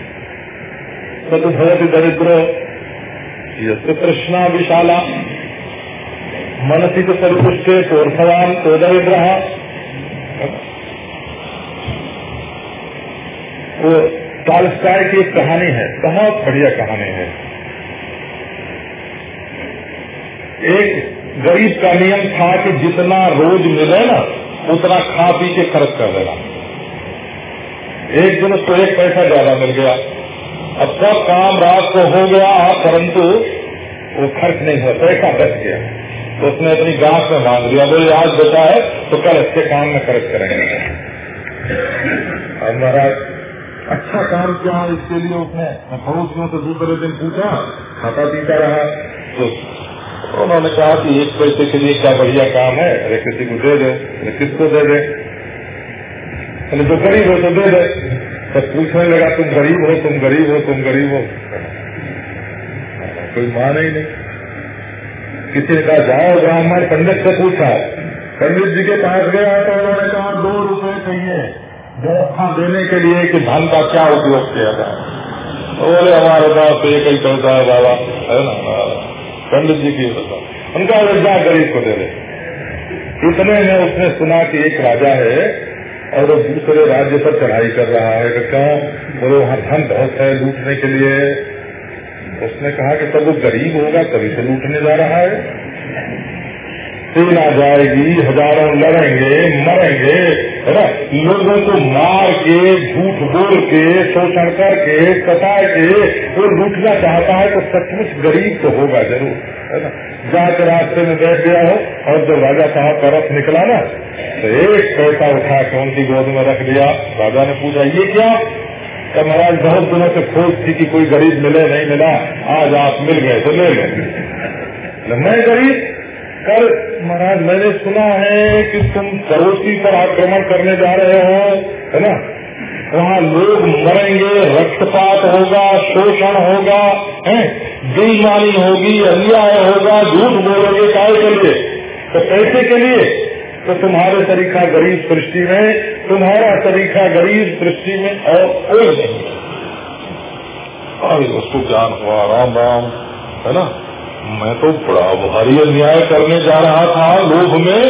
सद भगत दरिद्र ये कृष्णा विशाला। मनसी परिपुष्टे तो अर्थवान तो दरिद्र। टालस्टाय की एक कहानी है, बहुत बढ़िया कहानी है। एक गरीब का नियम था कि जितना रोज मिले ना, उतना खा पी के खर्च कर देना। एक दिन उसको एक पैसा ज़्यादा मिल गया। अब सब काम रात को हो गया, परंतु वो खर्च नहीं हुआ, पैसा बच गया। तो उसने अपनी गांठ में मांग लिया बोले, आज बचा है तो कल अच्छे काम में खर्च करेंगे। अब महाराज अच्छा काम क्या है इसके लिए उसने पड़ोसियों से दूसरे दिन पूछा। खाता पीता रहा। तो उन्होंने कहा कि एक पैसे के लिए क्या बढ़िया काम है? अरे किसी को दे दो, अरे किसको दे दे? अरे जो गरीब हो तो दे दे। तो पूछने लगा, तुम गरीब हो, तुम गरीब हो, तुम गरीब हो। कोई माने ही नहीं। किसी ने कहा, जाओ, ब्राह्मण पंडित से पूछा। पंडित जी के पास गया तो उन्होंने कहा, दो रुपए चाहिए। व्यवस्था देने के लिए कि धन का क्या उपयोग किया जाए। बोले, हमारे पास तो एक ही चलता है बाबा। है ना पंडित जी की उनका विद्या गरीब को दे दे। इतने में उसने सुना कि एक राजा है और वो दूसरे राज्य पर चढ़ाई कर रहा है। कि क्यों? बोले, वहाँ धन बहुत है लूटने के लिए। उसने कहा कि, तब वो गरीब होगा, तभी से लूटने जा रहा है। सेना जाएगी, हज़ारों लड़ेंगे, मरेंगे, है ना? लोगों को मार के, झूठ बोल के, शोषण करके सता के, वो लूटना चाहता है तो सचमुच गरीब तो होगा ज़रूर, है ना? जाके रास्ते में बैठ गया हो और जब राजा साहब का रथ निकला ना तो एक पैसा उठा के उनकी गोद में रख दिया। राजा ने पूछा, ये क्या? तो महाराज, बहुत दिनों से खोज थी कि कोई गरीब मिले, नहीं मिला। आज आप मिल गए तो ले लें। मैं गरीब महाराज, मैंने सुना है कि तुम करोसी पर आक्रमण करने जा रहे हो, है ना? वहाँ लोग मरेंगे, रक्तपात होगा, शोषण होगा, है? बेईमानी होगी, अन्याय होगा, झूठ बोलोगे, काय के लिए तो पैसे के लिए? तो तुम्हारे तरीका गरीब सृष्टि में, तुम्हारा तरीका गरीब सृष्टि में और कोई नहीं। अरे उसको ज्ञान हुआ, राम राम, है ना? मैं तो बड़ा भारी अन्याय करने जा रहा था लोभ में।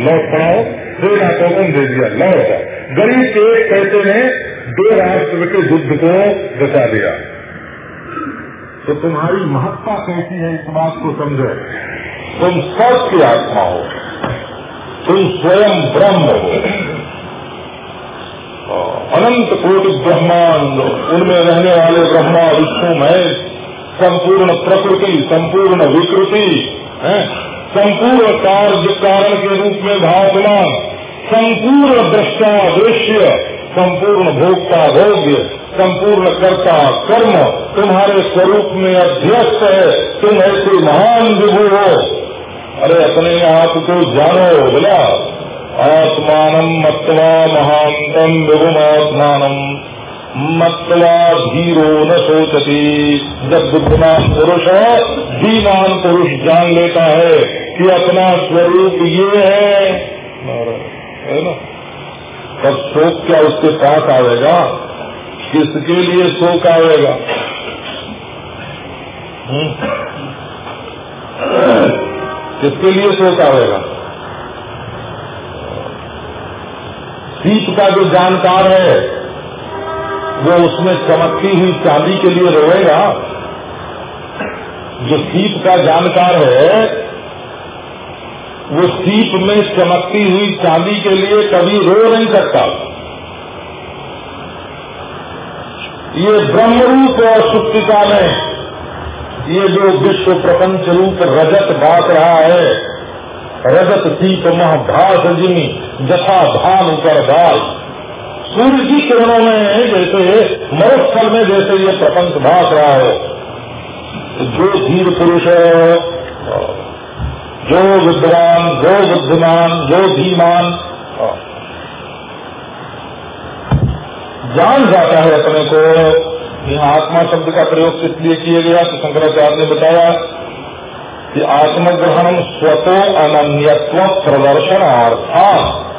लौट देना तो दे दिया? लौट गरीब के एक पैसे ने दो राष्ट्र के युद्ध को बचा दिया। तो तुम्हारी महत्ता कैसी है इस बात को समझो। तुम सबकी आत्मा हो। तुम स्वयं ब्रह्म हो। अनंत कोटि ब्रह्मांड उनमें रहने वाले ब्रह्मा, विष्णु, महेश संपूर्ण प्रकृति, संपूर्ण विकृति संपूर्ण कार्य कारण के रूप में भावमान संपूर्ण दृष्टा दृश्य, संपूर्ण भोक्ता भोग्य, संपूर्ण कर्ता कर्म, तुम्हारे स्वरूप में अध्यस्त है, तुम ऐसे महान विभु हो। अरे अपने आप को जानो, बोला। आत्मान मत्वा महानतम विभुमात्मान। मत्वा धीरो न सोचती। जब बुद्धिमान पुरुष है, धीमान पुरुष जान लेता है कि अपना स्वरूप ये है। है ना? तब शोक क्या उसके पास आएगा? किसके लिए शोक आएगा? हम्म? किसके लिए शोक आएगा? सीप का जो जानकार है वो उसमें चमकती हुई चांदी के लिए रोएगा। जो सीप का जानकार है, वो सीप में चमकती हुई चांदी के लिए कभी रो नहीं सकता। ये ब्रह्म रूप और सुप्तिका में, ये जो विश्व प्रपंच रूप रजत बात रहा है, रजत सीप मह भाष जिमी जथा भान कर दाल सूर्य की किरणों में जैसे मरुस्थल में जैसे ये प्रपंच भाग रहा हो। जो धीर पुरुष जो विद्वान जो बुद्धिमान, जो धीमान, जान जाता है अपने को। यहाँ आत्मा शब्द का प्रयोग किस लिए किया गया? तो शंकराचार्य ने बताया कि आत्मग्रहण स्वतो अनन्यत्व प्रदर्शनार्थात।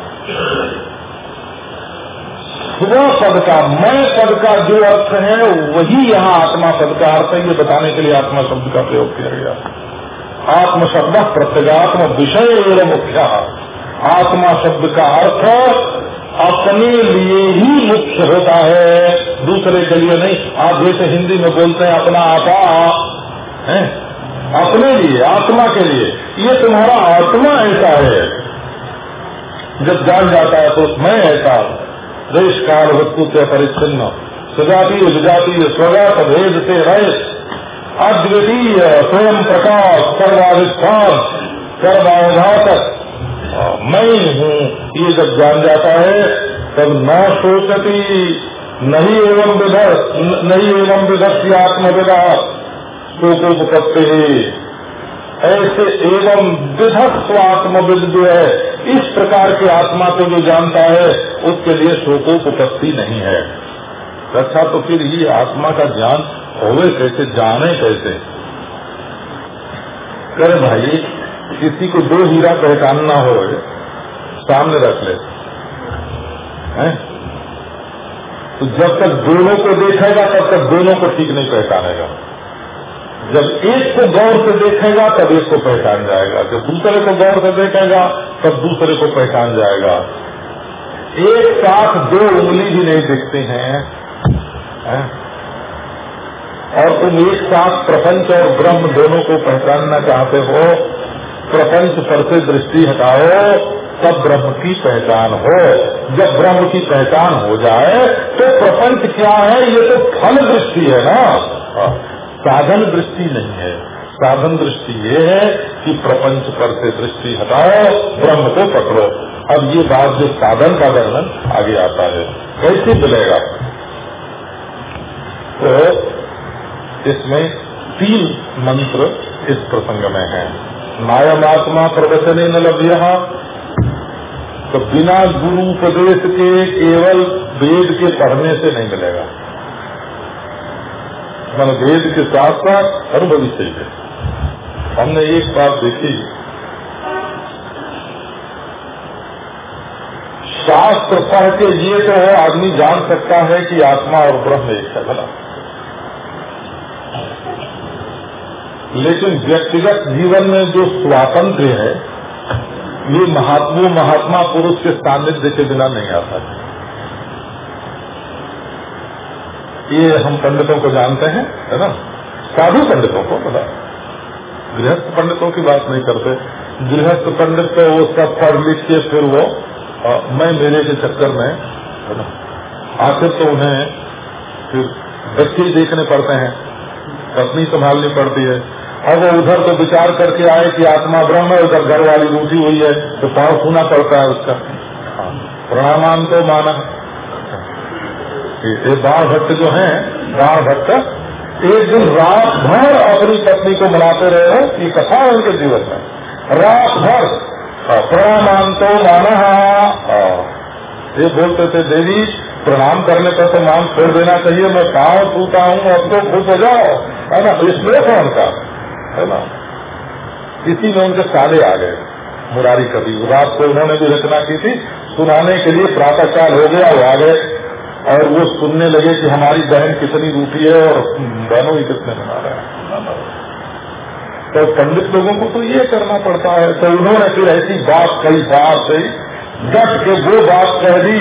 स्व पद का मैं पद का जो अर्थ है, वही यहाँ आत्मा पद का अर्थ है। ये बताने के लिए आत्मा शब्द का प्रयोग किया गया। आत्म शब्द प्रत्यगात्म विषय एवं मुख्य। आत्मा शब्द का अर्थ अपने लिए ही मुख्य होता है। दूसरे के लिए नहीं, आप जैसे हिंदी में बोलते हैं, अपना आपा है? अपने लिए, आत्मा के लिए। ये तुम्हारा आत्मा ऐसा है। जब जान जाता है तो मैं ऐसा देश काल वस्तु से परिच्छिन्न। सजातीय, विजातीय स्वगत भेद से रहित अद्वितीय, स्वयं प्रकाश, सर्वाधिष्ठान सर्वाधातक मैं हूँ, ये जब जान जाता है, तब न शोचती नहीं एवं विधस नहीं एवं विधस आत्मविदा। शोकोपत्ति ऐसे एवं विधस्व आत्मविद जो है इस प्रकार के आत्मा को जो जानता है, उसके लिए शोकोपत्ति नहीं है। अच्छा तो फिर ये आत्मा का ज्ञान होवे कैसे, जाने कैसे? करे भाई, किसी को दो हीरा पहचानना हो, सामने रख ले। हैं? तो जब तक दोनों को देखेगा, तब तक दोनों को ठीक नहीं पहचानेगा। जब एक को गौर से देखेगा, तब एक को पहचान जाएगा। जब दूसरे को गौर से देखेगा, तब दूसरे को पहचान जाएगा। एक साथ दो उंगली भी नहीं दिखते हैं। और तुम एक साथ प्रपंच और ब्रह्म दोनों को पहचानना चाहते हो, प्रपंच पर से दृष्टि हटाओ, तब ब्रह्म की पहचान हो। जब ब्रह्म की पहचान हो जाए तो प्रपंच क्या है? ये तो फल दृष्टि है ना। साधन दृष्टि नहीं है। साधन दृष्टि ये है कि प्रपंच पर से दृष्टि हटाओ, ब्रह्म को पकड़ो। अब ये बात जो साधन का वर्णन आगे आता है, कैसे चलेगा? तो इसमें तीन मंत्र इस प्रसंग में है। नायमात्मा प्रवचन न लभ्य। तो बिना गुरु उपदेश के केवल वेद के पढ़ने से नहीं मिलेगा। मन वेद के साथ साथ अनुभवी चाहिए हमने एक बात देखी। शास्त्र पढ़ के ये तो है, आदमी जान सकता है कि आत्मा और ब्रह्म एक है भला लेकिन व्यक्तिगत जीवन में जो स्वातंत्र है, ये महात्मा महात्मा पुरुष के सानिध्य के बिना नहीं आता ये हम पंडितों को जानते हैं है ना? साधु पंडितों को पता गृहस्थ पंडितों की बात नहीं करते। गृहस्थ पंडित तो वो सब पढ़ लिख के फिर वो आ, मैं मेरे के चक्कर में है ना? आखिर तो उन्हें फिर बच्चे देखने पड़ते हैं। पत्नी संभालनी पड़ती है। और वो उधर तो विचार करके आए कि आत्मा ब्रह्म है उधर घर वाली रूठी हुई है तो पाँव सुना पड़ता है उसका। प्रणामान तो माना ये बाण भट्ट जो है बाण भट्ट एक दिन रात भर अपनी पत्नी को मनाते रहे हो, ये कथा है उनके जीवन में। रात भर। प्रणामान तो माना। ये बोलते थे, देवी, प्रणाम करने पर तो नाम छोड़ देना चाहिए, मैं पाँव छूता हूँ, अब तो खुश हो जाओ। है ना इसमें था उनका, है ना। इसी में उनके साले आ गए, मुरारी कवि रात को उन्होंने भी रचना की थी, सुनाने के लिए प्रातः काल हो गया, वो आ गए। और वो सुनने लगे कि हमारी बहन कितनी रूठी है और बहनों ही कितने बना रहे हैं। तो पंडित लोगों को तो ये करना पड़ता है। तो उन्होंने फिर ऐसी बात कई बात से डट के वो बात कह दी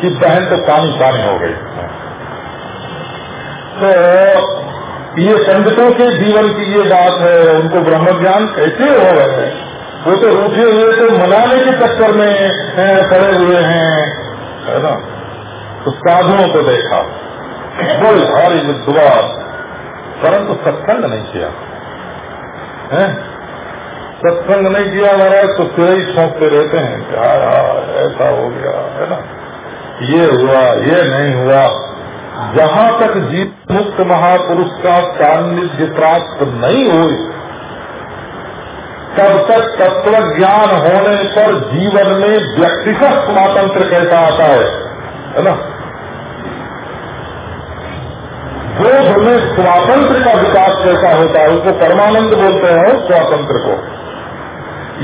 कि बहन तो पानी पानी हो गई। तो ये पंडितों के जीवन की ये बात है, उनको ब्रह्म ज्ञान कैसे हो रहे हैं? वो तो रूठे हुए तो मनाने के चक्कर में पड़े हुए हैं। है ना? तो साधुओं को देखा। बड़े भारी विद्वान, परंतु सत्संग नहीं किया। सत्संग नहीं किया महाराज तो सिर ही छोंकते रहते हैं। क्या ऐसा हो गया, है ना? ये हुआ, ये नहीं हुआ। जहाँ तक जीव मुक्त महापुरुष का सान्निध्य प्राप्त नहीं हुई, तब तक तत्व ज्ञान होने पर जीवन में व्यक्तिगत स्वातंत्र कैसा आता है? है ना? बोध में स्वातंत्र का विकास कैसा होता है, उसको परमानंद बोलते हैं स्वातंत्र को।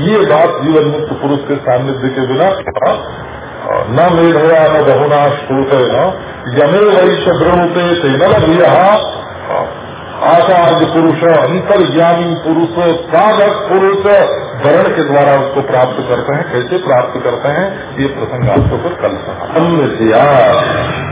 ये बात जीवन मुक्त पुरुष के सान्निध्य के बिना, न मेढ़या न बहुना श्रोत न यमे वैश ब्रह्मते से न आचार्य पुरुष अंतर्ज्ञानी पुरुष, साधक पुरुष, वर्ण के द्वारा उसको प्राप्त करते हैं। कैसे प्राप्त करते हैं? ये प्रसंग आपको कल अन्य